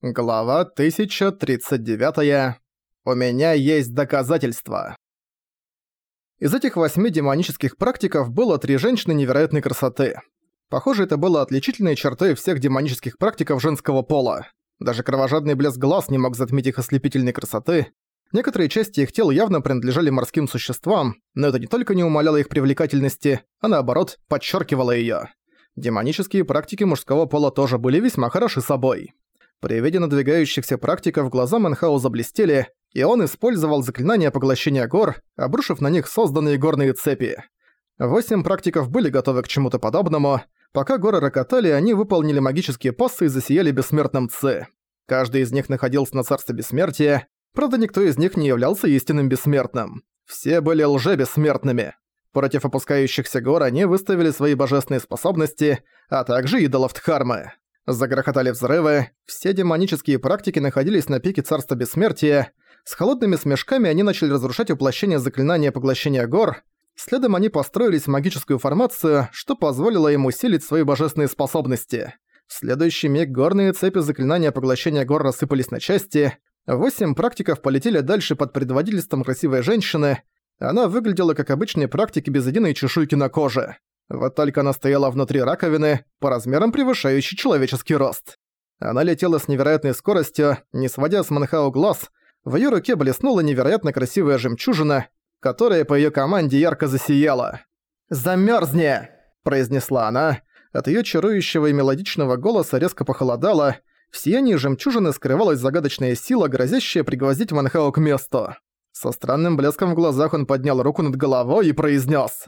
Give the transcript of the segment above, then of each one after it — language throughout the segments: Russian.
Глава 1039. У меня есть доказательства. Из этих восьми демонических практиков было три женщины невероятной красоты. Похоже, это было отличительной чертой всех демонических практиков женского пола. Даже кровожадный блеск глаз не мог затмить их ослепительной красоты. Некоторые части их тел явно принадлежали морским существам, но это не только не умаляло их привлекательности, а наоборот, подчеркивало её. Демонические практики мужского пола тоже были весьма хороши собой. При виде надвигающихся практиков глаза Мэнхау заблестели, и он использовал заклинание поглощения гор, обрушив на них созданные горные цепи. Восемь практиков были готовы к чему-то подобному. Пока горы рокотали, они выполнили магические пассы и засияли бессмертным Ци. Каждый из них находился на царстве бессмертия, правда никто из них не являлся истинным бессмертным. Все были лже-бессмертными. Против опускающихся гор они выставили свои божественные способности, а также идолов Дхармы. Загрохотали взрывы, все демонические практики находились на пике Царства Бессмертия, с холодными смешками они начали разрушать воплощение заклинания поглощения гор, следом они построились в магическую формацию, что позволило им усилить свои божественные способности. В следующий миг горные цепи заклинания поглощения гор рассыпались на части, восемь практиков полетели дальше под предводительством красивой женщины, она выглядела как обычные практики без единой чешуйки на коже. Вот только она стояла внутри раковины, по размерам превышающей человеческий рост. Она летела с невероятной скоростью, не сводя с Манхау глаз. В её руке блеснула невероятно красивая жемчужина, которая по её команде ярко засияла. «Замёрзни!» – произнесла она. От её чарующего и мелодичного голоса резко похолодало. В сиянии жемчужины скрывалась загадочная сила, грозящая пригвоздить Манхау к месту. Со странным блеском в глазах он поднял руку над головой и произнес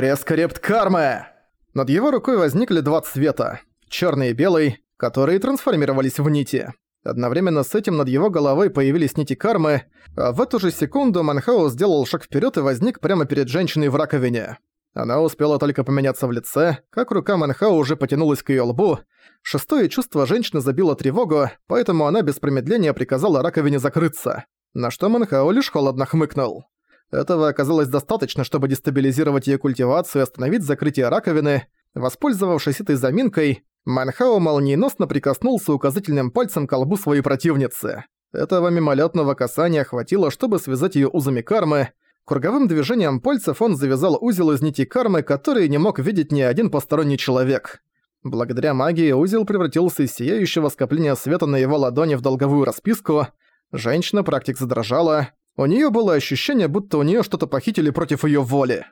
«Рескорепт кармы!» Над его рукой возникли два цвета – черный и белый, которые трансформировались в нити. Одновременно с этим над его головой появились нити кармы, а в эту же секунду Манхау сделал шаг вперед и возник прямо перед женщиной в раковине. Она успела только поменяться в лице, как рука Манхау уже потянулась к ее лбу. Шестое чувство женщины забило тревогу, поэтому она без промедления приказала раковине закрыться. На что Манхау лишь холодно хмыкнул. Этого оказалось достаточно, чтобы дестабилизировать ее культивацию и остановить закрытие раковины. Воспользовавшись этой заминкой, Манхао молниеносно прикоснулся указательным пальцем к колбу своей противницы. Этого мимолетного касания хватило, чтобы связать ее узами кармы. Круговым движением пальцев он завязал узел из нити кармы, который не мог видеть ни один посторонний человек. Благодаря магии узел превратился из сияющего скопления света на его ладони в долговую расписку. Женщина-практик задрожала, у неё было ощущение, будто у неё что-то похитили против её воли.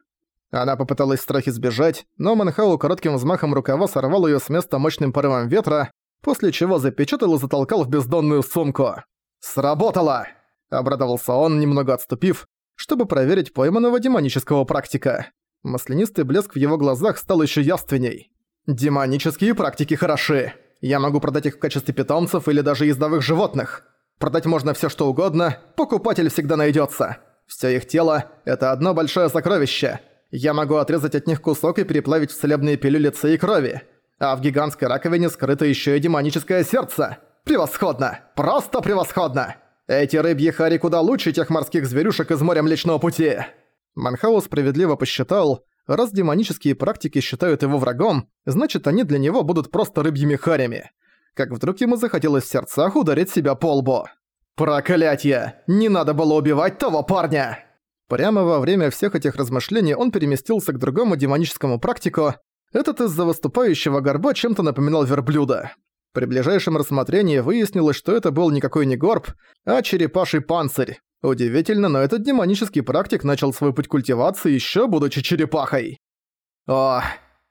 Она попыталась в страхе сбежать, но Манхау коротким взмахом рукава сорвал её с места мощным порывом ветра, после чего запечатал и затолкал в бездонную сумку. «Сработало!» – обрадовался он, немного отступив, чтобы проверить пойманного демонического практика. Маслянистый блеск в его глазах стал ещё явственней. «Демонические практики хороши. Я могу продать их в качестве питомцев или даже ездовых животных. Продать можно все что угодно, покупатель всегда найдется. Все их тело – это одно большое сокровище. Я могу отрезать от них кусок и переплавить в целебные пилюли и крови. А в гигантской раковине скрыто еще и демоническое сердце. Превосходно! Просто превосходно! Эти рыбьи хари куда лучше тех морских зверюшек из моря Млечного Пути. Манхау справедливо посчитал, раз демонические практики считают его врагом, значит они для него будут просто рыбьими харями как вдруг ему захотелось в сердцах ударить себя по лбу. «Проклятье! Не надо было убивать того парня!» Прямо во время всех этих размышлений он переместился к другому демоническому практику. Этот из-за выступающего горба чем-то напоминал верблюда. При ближайшем рассмотрении выяснилось, что это был никакой не горб, а черепаший панцирь. Удивительно, но этот демонический практик начал свой путь культивации еще будучи черепахой. О,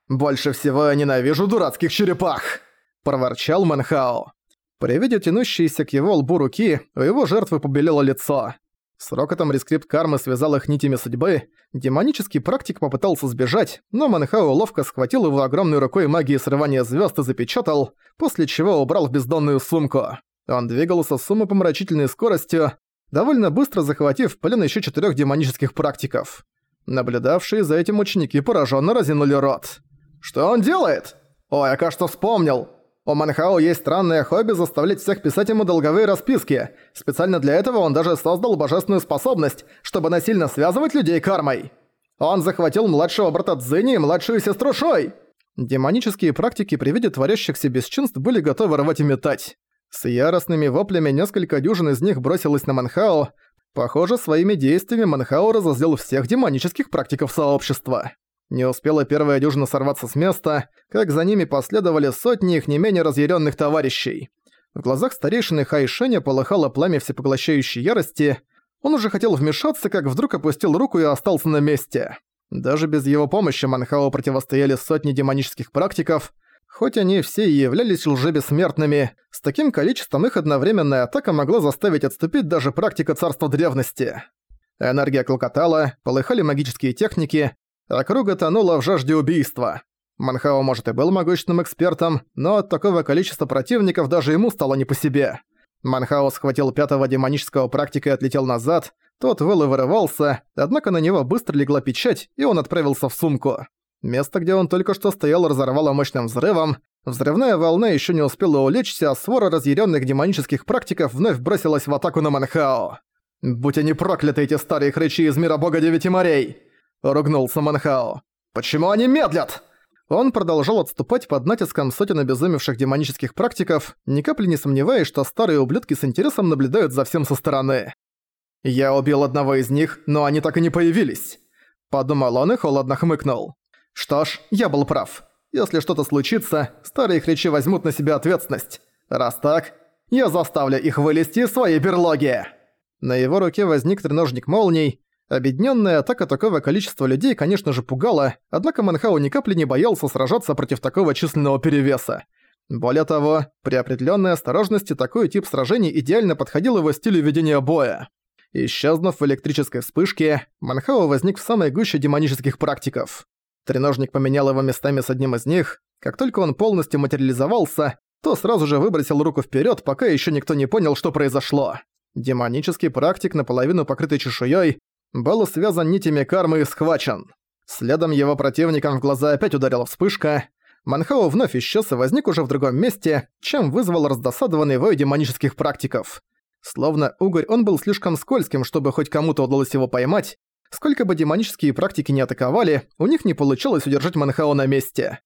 больше всего я ненавижу дурацких черепах! – проворчал Манхао. При виде тянущейся к его лбу руки, у его жертвы побелело лицо. С рокотом рескрипт кармы связал их нитями судьбы, демонический практик попытался сбежать, но Манхао ловко схватил его огромной рукой магии срывания звезд и запечатал, после чего убрал в бездонную сумку. Он двигался с умопомрачительной скоростью, довольно быстро захватив в плен еще четырех демонических практиков. Наблюдавшие за этим ученики пораженно разинули рот. «Что он делает? Ой, я, кажется, вспомнил. У Манхао есть странное хобби заставлять всех писать ему долговые расписки. Специально для этого он даже создал божественную способность, чтобы насильно связывать людей кармой. Он захватил младшего брата Цзини и младшую сестру Шой. Демонические практики при виде творящихся бесчинств были готовы рвать и метать. С яростными воплями несколько дюжин из них бросилось на Манхао. Похоже, своими действиями Манхао разозлил всех демонических практиков сообщества. Не успела первая дюжина сорваться с места, как за ними последовали сотни их не менее разъяренных товарищей. В глазах старейшины Хайшеня полыхало пламя всепоглощающей ярости. Он уже хотел вмешаться, как вдруг опустил руку и остался на месте. Даже без его помощи Манхао противостояли сотни демонических практиков. Хоть они все и являлись лжебессмертными, с таким количеством их одновременная атака могла заставить отступить даже практика царства древности. Энергия клокотала, полыхали магические техники, а круга тонула в жажде убийства. Манхао, может, и был могущественным экспертом, но от такого количества противников даже ему стало не по себе. Манхао схватил пятого демонического практика и отлетел назад, тот выл и вырывался, однако на него быстро легла печать, и он отправился в сумку. Место, где он только что стоял, разорвало мощным взрывом. Взрывная волна еще не успела улечься, а свора разъяренных демонических практиков вновь бросилась в атаку на Манхао. «Будь они прокляты, эти старые хрычи из мира бога Девяти морей!» — ругнулся Манхао. «Почему они медлят?» Он продолжал отступать под натиском сотен обезумевших демонических практиков, ни капли не сомневаясь, что старые ублюдки с интересом наблюдают за всем со стороны. «Я убил одного из них, но они так и не появились», — подумал он и холодно хмыкнул. Что ж, я был прав. Если что-то случится, старые хричи возьмут на себя ответственность. Раз так, я заставлю их вылезти из своей берлоги. На его руке возник треножник молний. Объединенная атака такого количества людей, конечно же, пугала, однако Манхау ни капли не боялся сражаться против такого численного перевеса. Более того, при определенной осторожности такой тип сражений идеально подходил его стилю ведения боя. Исчезнув в электрической вспышке, Манхау возник в самой гуще демонических практиков. Треножник поменял его местами с одним из них. Как только он полностью материализовался, то сразу же выбросил руку вперед, пока еще никто не понял, что произошло. Демонический практик, наполовину покрытый чешуей, был связан нитями кармы и схвачен. Следом его противникам в глаза опять ударила вспышка. Манхао вновь исчез и возник уже в другом месте, чем вызвал раздосадованный вой демонических практиков. Словно угорь, он был слишком скользким, чтобы хоть кому-то удалось его поймать, Сколько бы демонические практики не атаковали, у них не получилось удержать Манхао на месте.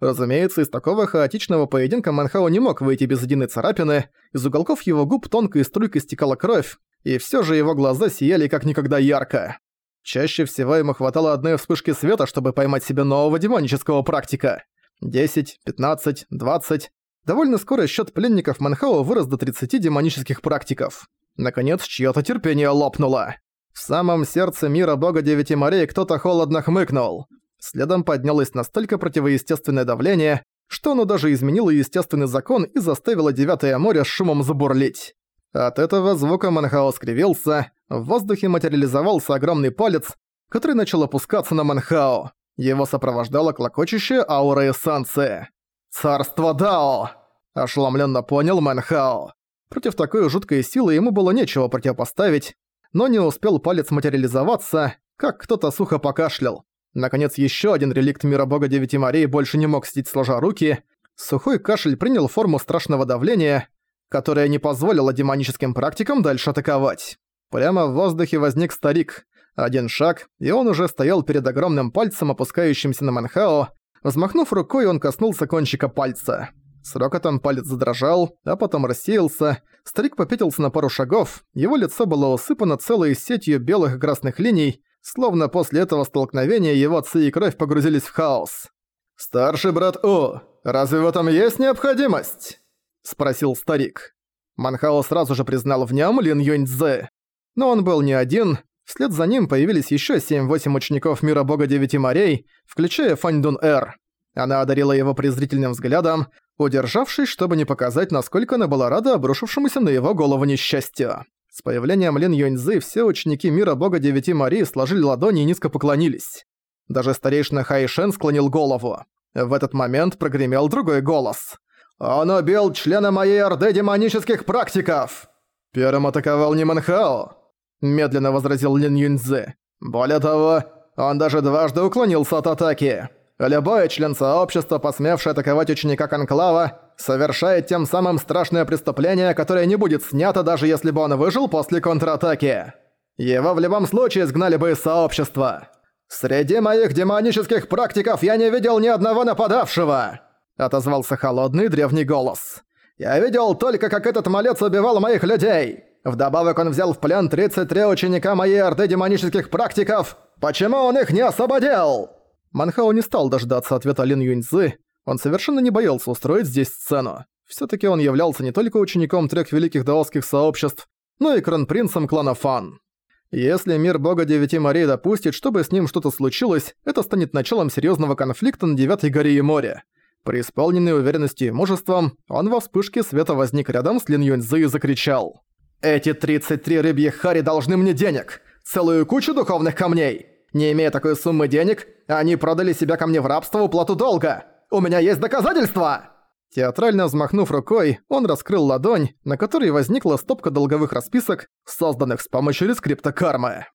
Разумеется, из такого хаотичного поединка Манхао не мог выйти без единой царапины, из уголков его губ тонкой струйкой стекала кровь, и всё же его глаза сияли как никогда ярко. Чаще всего ему хватало одной вспышки света, чтобы поймать себе нового демонического практика. 10, 15, 20. Довольно скоро счёт пленников Манхао вырос до 30 демонических практиков. Наконец, чьё-то терпение лопнуло. В самом сердце мира бога Девяти морей кто-то холодно хмыкнул. Следом поднялось настолько противоестественное давление, что оно даже изменило естественный закон и заставило Девятое море с шумом забурлить. От этого звука Манхао скривился, в воздухе материализовался огромный палец, который начал опускаться на Манхао. Его сопровождала клокочущая аура эссанции. «Царство Дао!» – ошеломленно понял Манхао. Против такой жуткой силы ему было нечего противопоставить, но не успел палец материализоваться, как кто-то сухо покашлял. Наконец, еще один реликт мира бога Девяти морей больше не мог сидеть сложа руки. Сухой кашель принял форму страшного давления, которое не позволило демоническим практикам дальше атаковать. Прямо в воздухе возник старик. Один шаг, и он уже стоял перед огромным пальцем, опускающимся на Манхао. Взмахнув рукой, он коснулся кончика пальца. С рокотом палец задрожал, а потом рассеялся. Старик попятился на пару шагов, его лицо было усыпано целой сетью белых и красных линий, словно после этого столкновения его отцы и кровь погрузились в хаос. «Старший брат О, разве в этом есть необходимость?» – спросил старик. Манхао сразу же признал в нем Лин Юньцзэ. Но он был не один, вслед за ним появились еще 7-8 учеников Мира Бога Девяти Морей, включая Фань Дун Эр. Она одарила его презрительным взглядом, удержавшись, чтобы не показать, насколько она была рада обрушившемуся на его голову несчастью. С появлением Лин Юньзы все ученики мира бога Девяти Марии сложили ладони и низко поклонились. Даже старейшина Хайшен склонил голову. В этот момент прогремел другой голос. «Он убил члена моей орды демонических практиков!» «Первым атаковал не Манхао», — медленно возразил Лин Юньзы. «Более того, он даже дважды уклонился от атаки. Любой член сообщества, посмевший атаковать ученика Конклава, совершает тем самым страшное преступление, которое не будет снято, даже если бы он выжил после контратаки. Его в любом случае изгнали бы из сообщества. «Среди моих демонических практиков я не видел ни одного нападавшего!» Отозвался холодный древний голос. Я видел только, как этот малец убивал моих людей! Вдобавок он взял в плен 33 ученика моей орды демонических практиков! Почему он их не освободил?» Манхао не стал дождаться ответа Лин Юньцзы, он совершенно не боялся устроить здесь сцену. Всё-таки он являлся не только учеником трех великих даосских сообществ, но и кронпринцем клана Фан. Если мир бога Девяти морей допустит, чтобы с ним что-то случилось, это станет началом серьёзного конфликта на Девятой горе и море. Преисполненный уверенностью и мужеством, он во вспышке света возник рядом с Лин Юньцзы и закричал. «Эти 33 рыбьих хари должны мне денег! Целую кучу духовных камней! Не имея такой суммы денег, они продали себя ко мне в рабство в уплату долга! У меня есть доказательства!» Театрально взмахнув рукой, он раскрыл ладонь, на которой возникла стопка долговых расписок, созданных с помощью рескрипта кармы.